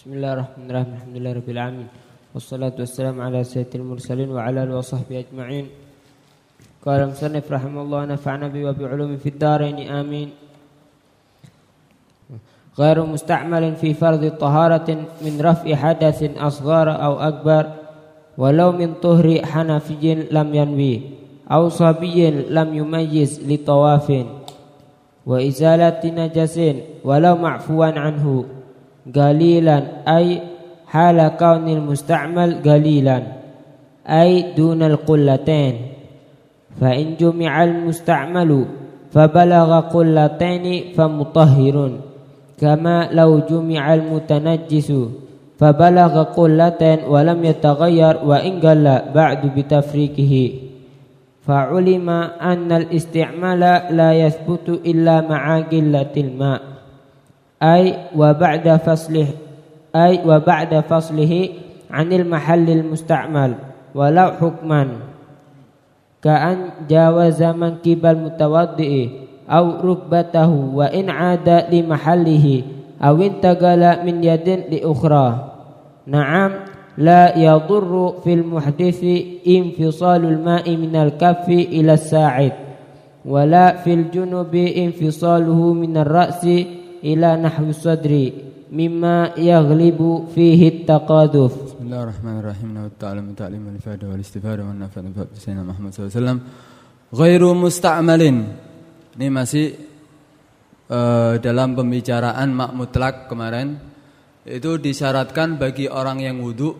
بسم الله الرحمن الرحيم الحمد لله رب العالمين والصلاة والسلام على سيد المرسلين وعلى آله وصحبه أجمعين قال المصنف رحمه الله نفعنا بي وبعلوم في الدارين آمين غير مستعمل في فرض طهارة من رفع حدث أصغر أو أكبر ولو من طهر حنفي لم ينوي أو صبي لم يميز لطواف وإزالة نجس ولو معفوا عنه قليلا أي حال كون المستعمل قليلا أي دون القلتين فإن جمع المستعمل فبلغ قلتين فمطهر كما لو جمع المتنجس فبلغ قلتين ولم يتغير وإن قل بعد بتفريقه فعلم أن الاستعمال لا يثبت إلا مع قلة الماء أي وبعد فصله أي وبعد فصله عن المحل المستعمل ولو حكما. كأن جاوز منكب المتوضئ أو ركبته وإن عاد لمحله أو انتقل من يد لأخرى. نعم لا يضر في المحدث انفصال الماء من الكف إلى الساعد ولا في الجنب انفصاله من الرأس ila nahwi sadri mimma yaghlibu fihi taqaduf Bismillahirrahmanirrahim. Wa ta'ala min ta'lim wal fada wal istifada wa nafa'a bi Muhammad sallallahu alaihi wasallam. Ghairu musta'malin. Ini masih uh, dalam pembicaraan mak mutlak kemarin. Itu disyaratkan bagi orang yang wudu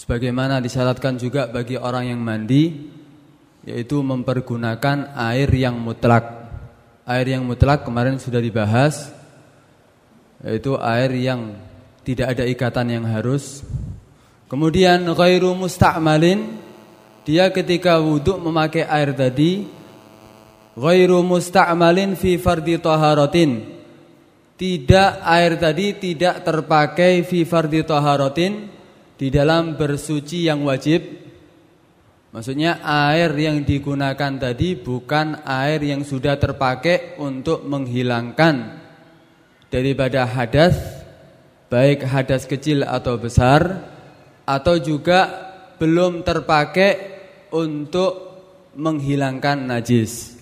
sebagaimana disyaratkan juga bagi orang yang mandi yaitu mempergunakan air yang mutlak. Air yang mutlak kemarin sudah dibahas Yaitu air yang tidak ada ikatan yang harus. Kemudian ghairu musta'malin Dia ketika wudhu memakai air tadi ghairu musta'malin fi fardi taharatin. Tidak air tadi tidak terpakai fi fardi taharatin di dalam bersuci yang wajib maksudnya air yang digunakan tadi bukan air yang sudah terpakai untuk menghilangkan. Daripada hadas baik hadas kecil atau besar atau juga belum terpakai untuk menghilangkan najis.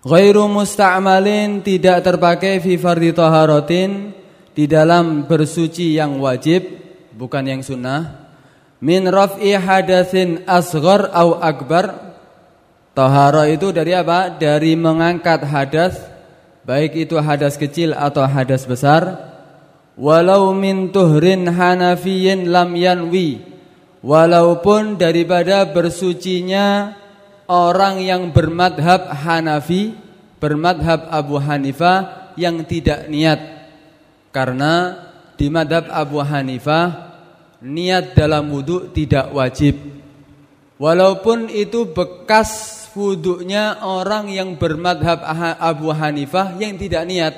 Ghairu musta'malin tidak terpakai fi fardhi taharatin di dalam bersuci yang wajib bukan yang sunnah min raf'i hadatsin asghar au akbar. Tahara itu dari apa? Dari mengangkat hadas baik itu hadas kecil atau hadas besar. Walau min tuhrin hanafiyin lam yanwi. Walaupun daripada bersucinya orang yang bermadhab Hanafi, bermadhab Abu Hanifah yang tidak niat. Karena di madhab Abu Hanifah niat dalam wudhu tidak wajib. Walaupun itu bekas wudhunya orang yang bermadhab Abu Hanifah yang tidak niat,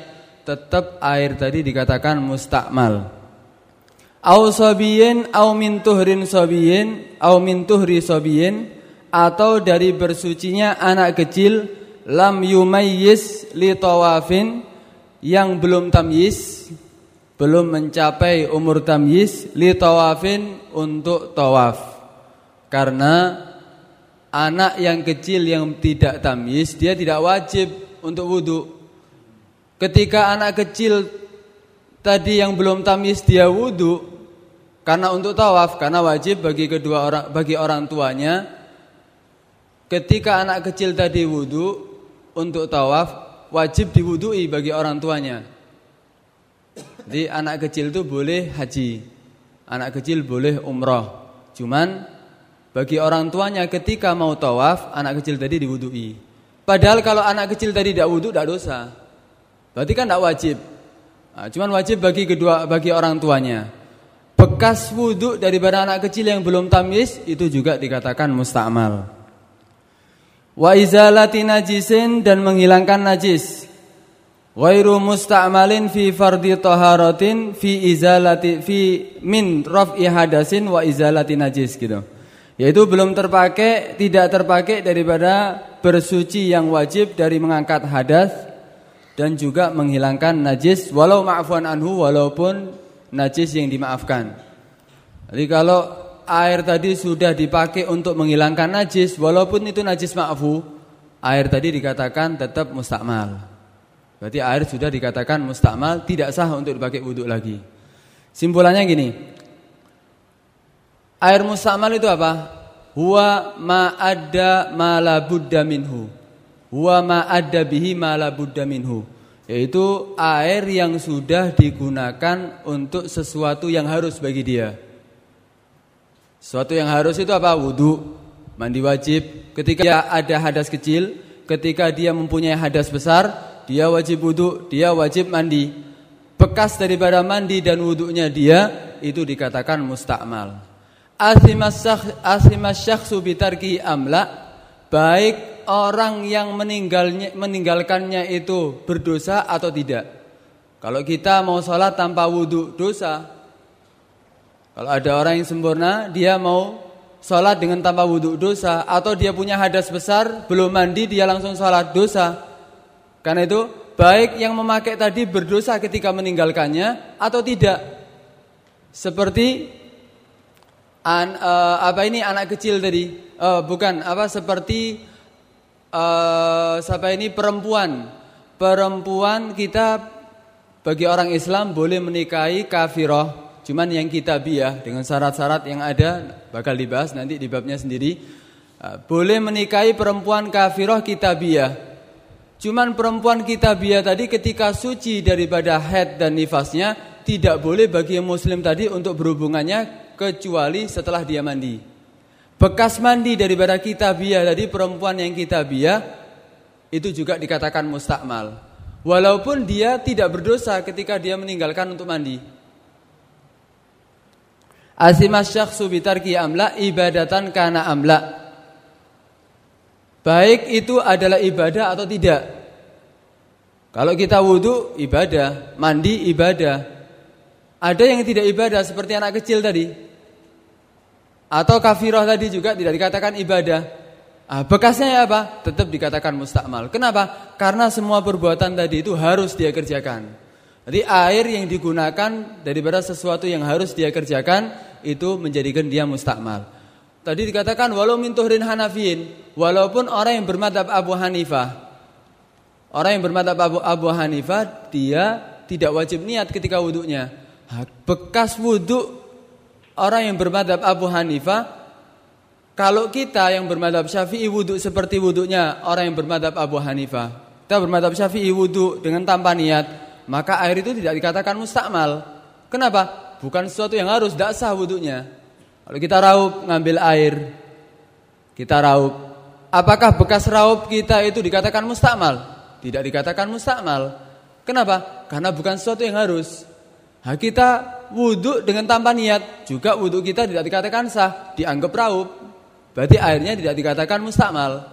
tetap air tadi dikatakan mustakmal. Au sabiyin au min tuhrin sabiyin au min tuhri sabiyin atau dari bersucinya anak kecil lam yumayyiz li tawafin yang belum tamyiz belum mencapai umur tamyiz li tawafin untuk tawaf. Karena anak yang kecil yang tidak tamyiz dia tidak wajib untuk wudhu ketika anak kecil tadi yang belum tamyiz dia wudhu karena untuk tawaf karena wajib bagi kedua orang bagi orang tuanya. Ketika anak kecil tadi wudhu untuk tawaf wajib diwudui bagi orang tuanya. Jadi anak kecil itu boleh haji, anak kecil boleh umroh. Cuman bagi orang tuanya ketika mau tawaf anak kecil tadi diwudui. Padahal kalau anak kecil tadi tidak wudhu tidak dosa. Berarti kan tidak wajib. Nah, cuman wajib bagi kedua bagi orang tuanya. Bekas wudhu daripada anak kecil yang belum tamis itu juga dikatakan mustamal. Wa izalati najisin dan menghilangkan najis. Ghairu musta'malin fi fardi taharatin fi izalati fi min raf'i hadasin wa izalati najis gitu. Yaitu belum terpakai, tidak terpakai daripada bersuci yang wajib dari mengangkat hadas dan juga menghilangkan najis walau ma'fuan anhu walaupun najis yang dimaafkan. Jadi kalau air tadi sudah dipakai untuk menghilangkan najis walaupun itu najis ma'fu, air tadi dikatakan tetap mustakmal. Berarti air sudah dikatakan mustakmal, tidak sah untuk dipakai wudhu lagi. Simpulannya gini. Air mustakmal itu apa? Huwa ma adda ma la budda minhu. Huwa ma adda bihi ma la minhu. Yaitu air yang sudah digunakan untuk sesuatu yang harus bagi dia. Sesuatu yang harus itu apa? Wudhu, mandi wajib. Ketika ada hadas kecil, ketika dia mempunyai hadas besar, dia wajib wudhu, dia wajib mandi. Bekas daripada mandi dan wudhunya dia itu dikatakan mustakmal. Asimas syakhsu bitarki amla baik orang yang meninggalnya, meninggalkannya itu berdosa atau tidak. Kalau kita mau sholat tanpa wudhu dosa. Kalau ada orang yang sempurna dia mau sholat dengan tanpa wudhu dosa atau dia punya hadas besar belum mandi dia langsung sholat dosa. Karena itu baik yang memakai tadi berdosa ketika meninggalkannya atau tidak. Seperti an, uh, apa ini anak kecil tadi? Uh, bukan apa seperti uh, siapa ini perempuan. Perempuan kita bagi orang Islam boleh menikahi kafirah, cuman yang kitabiah dengan syarat-syarat yang ada bakal dibahas nanti di babnya sendiri. Boleh menikahi perempuan kafirah kitabiah Cuman perempuan kita biar tadi ketika suci daripada head dan nifasnya tidak boleh bagi muslim tadi untuk berhubungannya kecuali setelah dia mandi. Bekas mandi daripada kita biar tadi perempuan yang kita biar itu juga dikatakan mustakmal. Walaupun dia tidak berdosa ketika dia meninggalkan untuk mandi. Asimas syakhsu bitarki amla ibadatan kana amla. Baik itu adalah ibadah atau tidak. Kalau kita wudhu ibadah, mandi ibadah. Ada yang tidak ibadah seperti anak kecil tadi. Atau kafirah tadi juga tidak dikatakan ibadah. Ah, bekasnya apa? Tetap dikatakan mustakmal. Kenapa? Karena semua perbuatan tadi itu harus dia kerjakan. Jadi air yang digunakan daripada sesuatu yang harus dia kerjakan itu menjadikan dia mustakmal. Tadi dikatakan walau min tuhrin Hanafin, walaupun orang yang bermadhab Abu Hanifah. Orang yang bermadhab Abu, Abu Hanifah dia tidak wajib niat ketika wudhunya. Bekas wudhu orang yang bermadhab Abu Hanifah kalau kita yang bermadhab Syafi'i wudhu seperti wudhunya orang yang bermadhab Abu Hanifah, kita bermadhab Syafi'i wudhu dengan tanpa niat, maka air itu tidak dikatakan mustakmal. Kenapa? Bukan sesuatu yang harus, tidak sah wudhunya. Kalau kita raup ngambil air, kita raup. Apakah bekas raup kita itu dikatakan mustakmal? Tidak dikatakan mustakmal. Kenapa? Karena bukan sesuatu yang harus. Nah, kita wudhu dengan tanpa niat, juga wudhu kita tidak dikatakan sah, dianggap raup. Berarti airnya tidak dikatakan mustakmal.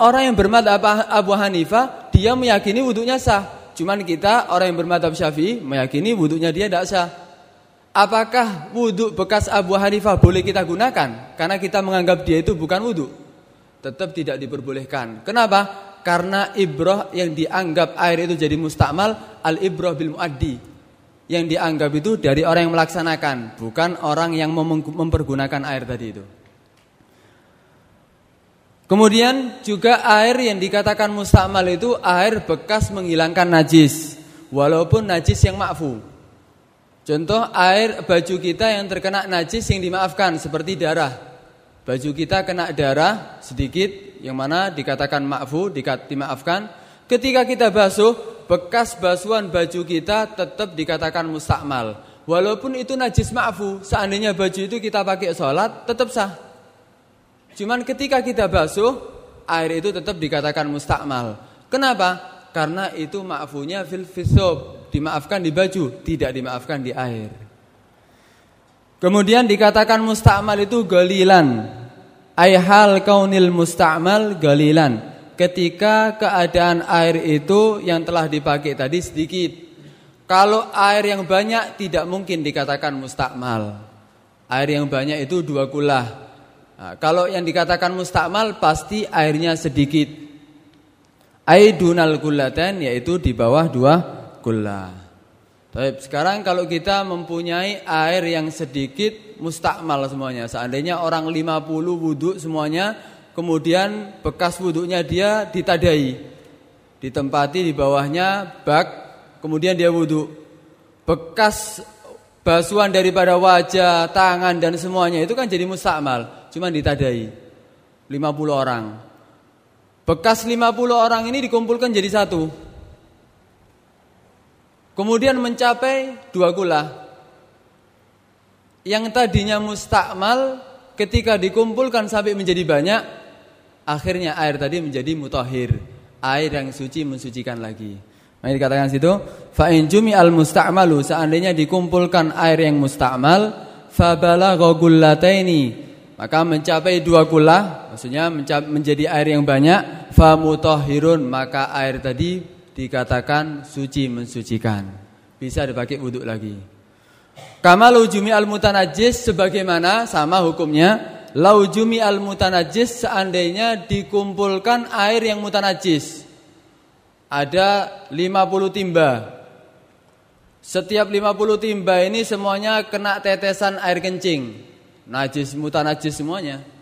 Orang yang bermadhab Abu Hanifah, dia meyakini wudhunya sah. Cuman kita orang yang bermadhab Syafi'i meyakini wudhunya dia tidak sah. Apakah wudhu bekas Abu Hanifah boleh kita gunakan? Karena kita menganggap dia itu bukan wudhu. Tetap tidak diperbolehkan. Kenapa? Karena ibroh yang dianggap air itu jadi mustakmal al ibroh bil muaddi. Yang dianggap itu dari orang yang melaksanakan, bukan orang yang mempergunakan air tadi itu. Kemudian juga air yang dikatakan mustakmal itu air bekas menghilangkan najis, walaupun najis yang makfu. Contoh air baju kita yang terkena najis yang dimaafkan seperti darah. Baju kita kena darah sedikit yang mana dikatakan makfu, dimaafkan. Ketika kita basuh, bekas basuhan baju kita tetap dikatakan mustakmal. Walaupun itu najis makfu, seandainya baju itu kita pakai sholat tetap sah. Cuman ketika kita basuh, air itu tetap dikatakan mustakmal. Kenapa? Karena itu makfunya fil fisob dimaafkan di baju, tidak dimaafkan di air. Kemudian dikatakan mustakmal itu galilan. Ayhal kaunil mustakmal galilan. Ketika keadaan air itu yang telah dipakai tadi sedikit. Kalau air yang banyak tidak mungkin dikatakan mustakmal. Air yang banyak itu dua kulah. Nah, kalau yang dikatakan mustakmal pasti airnya sedikit. Aidunal kullatan yaitu di bawah dua kulla. Sekarang kalau kita mempunyai air yang sedikit mustakmal semuanya. Seandainya orang 50 wudhu semuanya, kemudian bekas wudhunya dia ditadai. Ditempati di bawahnya bak, kemudian dia wudhu. Bekas basuhan daripada wajah, tangan dan semuanya itu kan jadi mustakmal, cuma ditadai. 50 orang. Bekas 50 orang ini dikumpulkan jadi satu. Kemudian mencapai dua kula. Yang tadinya mustakmal ketika dikumpulkan sampai menjadi banyak, akhirnya air tadi menjadi mutahhir, air yang suci mensucikan lagi. Maka dikatakan situ, fa in jumi al musta'malu seandainya dikumpulkan air yang mustakmal, fa balagha maka mencapai dua kula, maksudnya menjadi air yang banyak, fa mutahhirun maka air tadi dikatakan suci mensucikan. Bisa dipakai wudhu lagi. Kama laujumi al mutanajis sebagaimana sama hukumnya laujumi al mutanajis seandainya dikumpulkan air yang mutanajis. Ada 50 timba. Setiap 50 timba ini semuanya kena tetesan air kencing. Najis mutanajis semuanya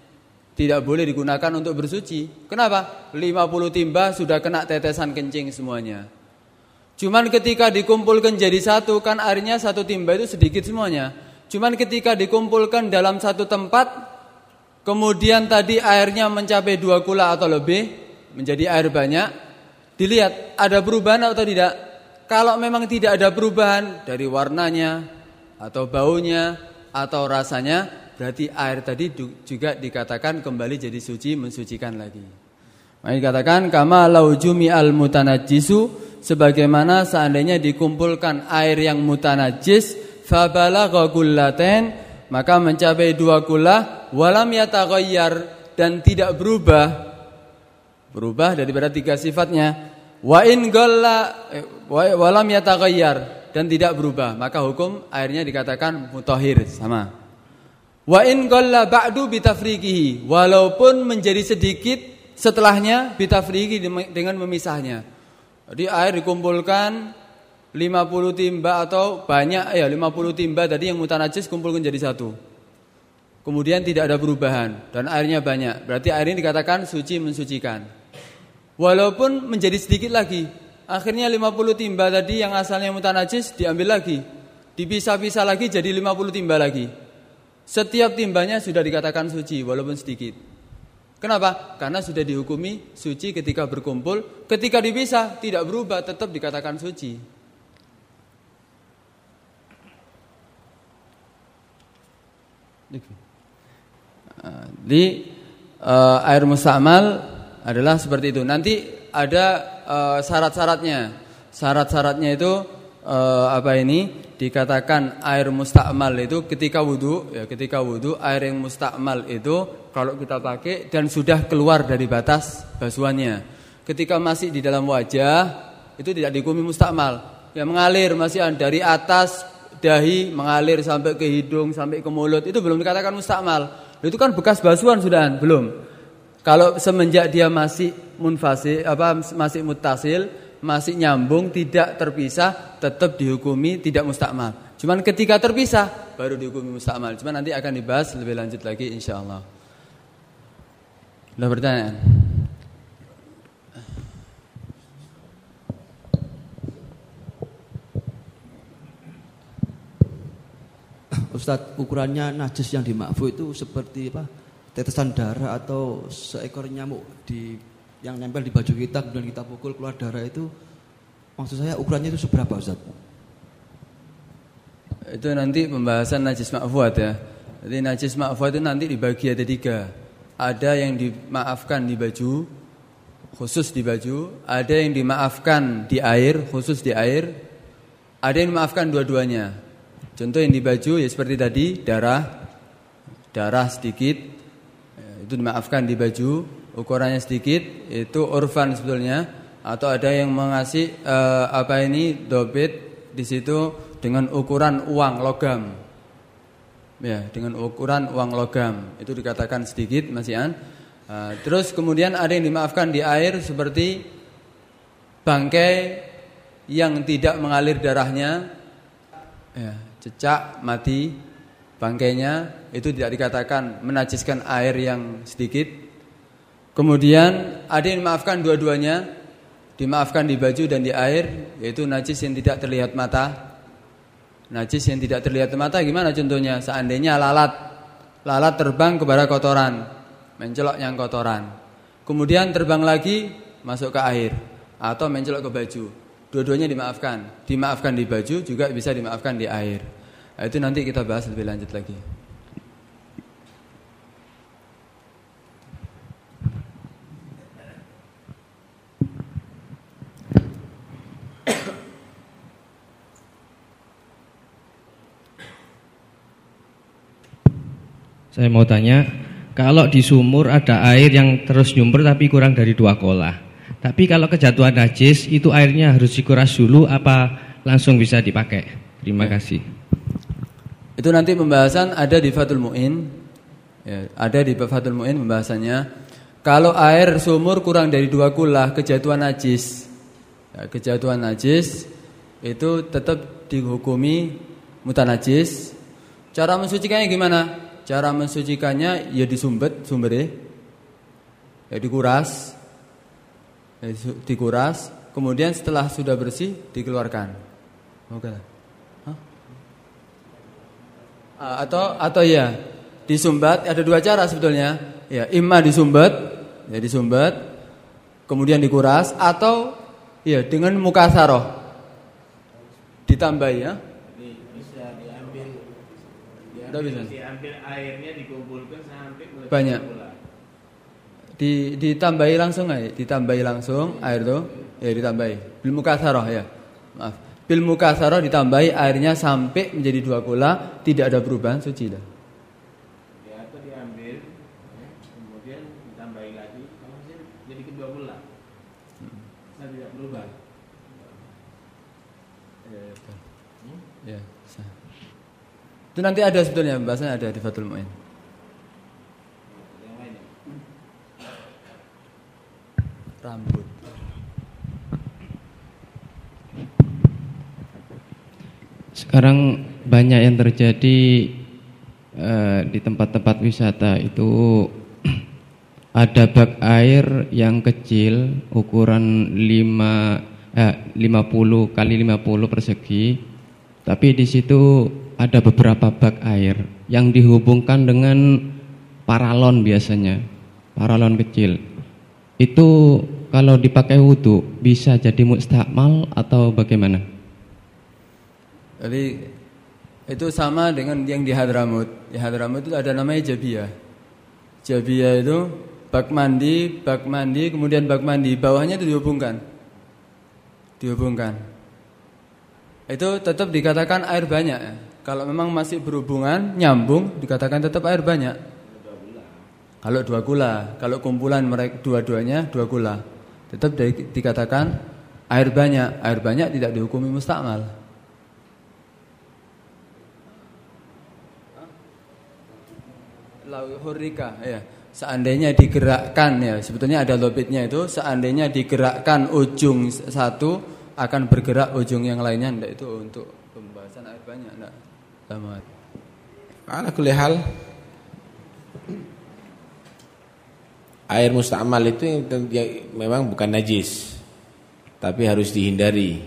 tidak boleh digunakan untuk bersuci. Kenapa? 50 timba sudah kena tetesan kencing semuanya. Cuman ketika dikumpulkan jadi satu kan airnya satu timba itu sedikit semuanya. Cuman ketika dikumpulkan dalam satu tempat kemudian tadi airnya mencapai dua kula atau lebih menjadi air banyak, dilihat ada perubahan atau tidak. Kalau memang tidak ada perubahan dari warnanya atau baunya atau rasanya Berarti air tadi juga dikatakan kembali jadi suci mensucikan lagi. Maka dikatakan kama laujumi al mutanajjisu sebagaimana seandainya dikumpulkan air yang mutanajis fabalagha kullatain maka mencapai dua kula walam yataghayyar dan tidak berubah. Berubah daripada tiga sifatnya. Wa in eh, walam yataghayyar dan tidak berubah. Maka hukum airnya dikatakan mutahhir sama Wa in qalla ba'du bitafriqihi walaupun menjadi sedikit setelahnya bitafriqi dengan memisahnya. Jadi air dikumpulkan 50 timba atau banyak ya 50 timba tadi yang mutanajis kumpulkan jadi satu. Kemudian tidak ada perubahan dan airnya banyak. Berarti air ini dikatakan suci mensucikan. Walaupun menjadi sedikit lagi. Akhirnya 50 timba tadi yang asalnya mutanajis diambil lagi. Dipisah-pisah lagi jadi 50 timba lagi. Setiap timbanya sudah dikatakan suci walaupun sedikit. Kenapa? Karena sudah dihukumi suci ketika berkumpul, ketika dipisah tidak berubah, tetap dikatakan suci. Di uh, air musamal adalah seperti itu. Nanti ada uh, syarat-syaratnya. Syarat-syaratnya itu uh, apa ini? dikatakan air mustakmal itu ketika wudhu ya ketika wudhu air yang mustakmal itu kalau kita pakai dan sudah keluar dari batas basuhannya. Ketika masih di dalam wajah itu tidak dihukumi mustakmal ya mengalir masih dari atas dahi mengalir sampai ke hidung sampai ke mulut itu belum dikatakan mustakmal itu kan bekas basuhan sudah belum. Kalau semenjak dia masih munfasi apa masih mutasil masih nyambung, tidak terpisah, tetap dihukumi tidak mustakmal. Cuman ketika terpisah baru dihukumi mustakmal. Cuman nanti akan dibahas lebih lanjut lagi insya Allah. Ada pertanyaan? Ustadz, ukurannya najis yang dimakfu itu seperti apa? Tetesan darah atau seekor nyamuk di yang nempel di baju kita kemudian kita pukul keluar darah itu maksud saya ukurannya itu seberapa Ustaz? Itu nanti pembahasan najis ma'fuat ya. Jadi najis ma'fuat itu nanti dibagi ada tiga. Ada yang dimaafkan di baju, khusus di baju. Ada yang dimaafkan di air, khusus di air. Ada yang dimaafkan dua-duanya. Contoh yang di baju ya seperti tadi, darah, darah sedikit, ya, itu dimaafkan di baju ukurannya sedikit itu urfan sebetulnya atau ada yang mengasih uh, apa ini dobit di situ dengan ukuran uang logam. Ya dengan ukuran uang logam. Itu dikatakan sedikit masihan uh, terus kemudian ada yang dimaafkan di air seperti bangkai yang tidak mengalir darahnya. Ya, cecak mati bangkainya. Itu tidak dikatakan menajiskan air yang sedikit. Kemudian ada yang maafkan dua-duanya, dimaafkan di baju dan di air, yaitu najis yang tidak terlihat mata. Najis yang tidak terlihat mata gimana contohnya? Seandainya lalat, lalat terbang kepada kotoran, mencelok yang kotoran. Kemudian terbang lagi masuk ke air atau mencelok ke baju. Dua-duanya dimaafkan. Dimaafkan di baju juga bisa dimaafkan di air. Nah, itu nanti kita bahas lebih lanjut lagi. Saya mau tanya, kalau di sumur ada air yang terus nyumber tapi kurang dari dua kolah. Tapi kalau kejatuhan najis itu airnya harus dikuras dulu apa langsung bisa dipakai? Terima kasih. Itu nanti pembahasan ada di Fathul Muin. Ya, ada di Fathul Muin pembahasannya. Kalau air sumur kurang dari dua kulah kejatuhan najis. Ya, kejatuhan najis itu tetap dihukumi mutanajis. Cara mensucikannya gimana? Cara mensucikannya ya disumbet sumbernya. Ya dikuras dikuras, kemudian setelah sudah bersih dikeluarkan. Oke. Huh? Atau atau ya disumbat ada dua cara sebetulnya. Ya, imma disumbat, ya disumbat, kemudian dikuras atau ya dengan muka saroh ditambah ya. Diambil. Bisa. diambil airnya dikumpulkan sampai banyak di ditambahi langsung aja, ditambahi langsung air tuh, ya ditambahi. Bil mukasarah ya. Maaf. Bil mukasarah ditambahi airnya sampai menjadi dua kula, tidak ada perubahan suci dah. Ya, atau diambil ya, kemudian ditambahi lagi, jadi kedua kula. Hmm. Nah, tidak berubah. Ya, ya, hmm? ya, Itu nanti ada sebetulnya bahasanya ada di Fatul Mu'in. rambut. Sekarang banyak yang terjadi uh, di tempat-tempat wisata itu ada bak air yang kecil ukuran 5 eh, 50 kali 50 persegi. Tapi di situ ada beberapa bak air yang dihubungkan dengan paralon biasanya. Paralon kecil. Itu kalau dipakai wudhu bisa jadi mustakmal atau bagaimana? Jadi itu sama dengan yang di Hadramut. Di Hadramut itu ada namanya Jabiyah. Jabiyah itu bak mandi, bak mandi, kemudian bak mandi. Bawahnya itu dihubungkan. Dihubungkan. Itu tetap dikatakan air banyak. Kalau memang masih berhubungan, nyambung, dikatakan tetap air banyak. Kalau dua gula, kalau kumpulan mereka dua-duanya dua gula, tetap di, dikatakan air banyak. Air banyak tidak dihukumi mustakmal. Hurrika, ya. Seandainya digerakkan ya, sebetulnya ada lobitnya itu. Seandainya digerakkan ujung satu akan bergerak ujung yang lainnya. Enggak itu untuk pembahasan air banyak, enggak. Selamat. Ala kulli hal air mustamal itu yang memang bukan najis tapi harus dihindari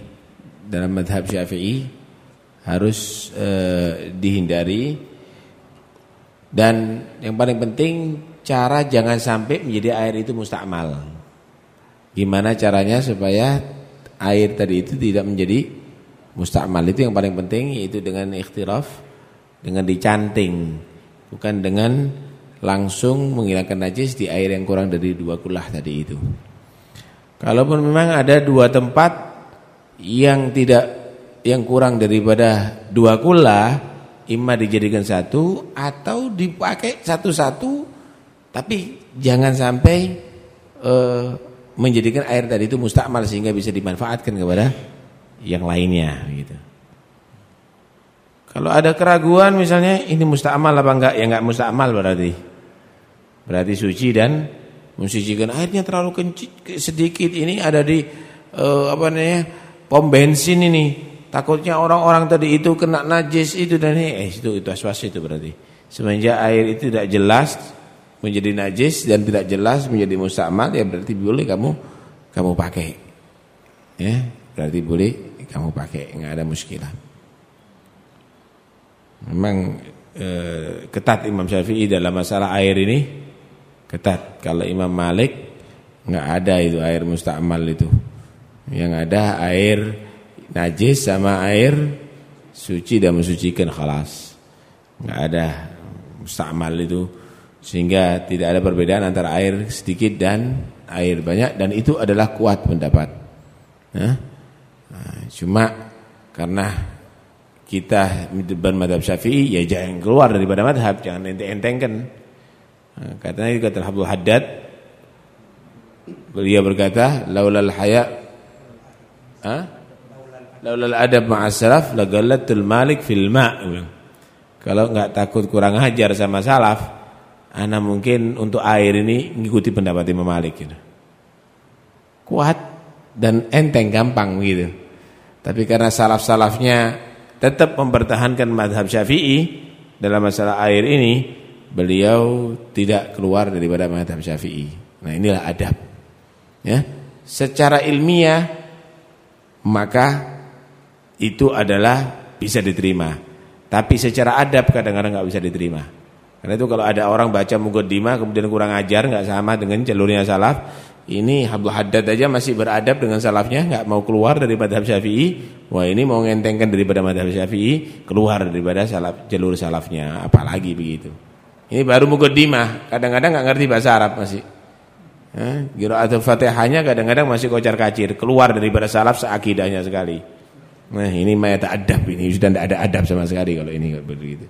dalam madhab syafi'i harus eh, dihindari dan yang paling penting cara jangan sampai menjadi air itu mustamal gimana caranya supaya air tadi itu tidak menjadi mustamal itu yang paling penting yaitu dengan ikhtiraf dengan dicanting bukan dengan langsung menghilangkan najis di air yang kurang dari dua kulah tadi itu. Kalaupun memang ada dua tempat yang tidak yang kurang daripada dua kulah, imma dijadikan satu atau dipakai satu-satu, tapi jangan sampai uh, menjadikan air tadi itu mustakmal sehingga bisa dimanfaatkan kepada yang lainnya gitu. Kalau ada keraguan misalnya ini mustamal apa enggak? Ya enggak mustamal berarti. Berarti suci dan mensucikan airnya terlalu kencit sedikit ini ada di uh, apa namanya pom bensin ini Takutnya orang-orang tadi itu kena najis itu dan ini eh itu itu aswas itu berarti. Semenjak air itu tidak jelas menjadi najis dan tidak jelas menjadi mustamal ya berarti boleh kamu kamu pakai. Ya, berarti boleh kamu pakai, enggak ada muskilah. Memang eh, ketat Imam Syafi'i dalam masalah air ini ketat. Kalau Imam Malik enggak ada itu air mustamal itu. Yang ada air najis sama air suci dan mensucikan khalas. Enggak ada mustamal itu sehingga tidak ada perbedaan antara air sedikit dan air banyak. Dan itu adalah kuat pendapat. Nah, cuma karena kita bermadhab syafi'i ya jangan keluar daripada madhab. Jangan enteng-entengkan. Nah, katanya kata Abdul Haddad beliau berkata laulal haya ha? Laulal adab ma'as salaf lagallatul malik fil ma' Kalau enggak takut kurang ajar sama salaf, ana mungkin untuk air ini ngikuti pendapat Imam Malik gitu. Kuat dan enteng gampang gitu. Tapi karena salaf-salafnya tetap mempertahankan madhab Syafi'i dalam masalah air ini, beliau tidak keluar daripada madhab Syafi'i. Nah, inilah adab. Ya. Secara ilmiah maka itu adalah bisa diterima. Tapi secara adab kadang-kadang nggak bisa diterima. Karena itu kalau ada orang baca mukaddimah kemudian kurang ajar nggak sama dengan jalurnya salaf, ini Abdul Haddad aja masih beradab dengan salafnya, nggak mau keluar dari madhab Syafi'i. Wah ini mau ngentengkan daripada madhab Syafi'i, keluar daripada salaf jalur salafnya, apalagi begitu. Ini baru mukaddimah, kadang-kadang nggak ngerti bahasa Arab masih. Eh, atau Fatihahnya kadang-kadang masih kocar kacir, keluar daripada salaf seakidahnya sekali. Nah ini mayat adab ini sudah tidak ada adab sama sekali kalau ini begitu.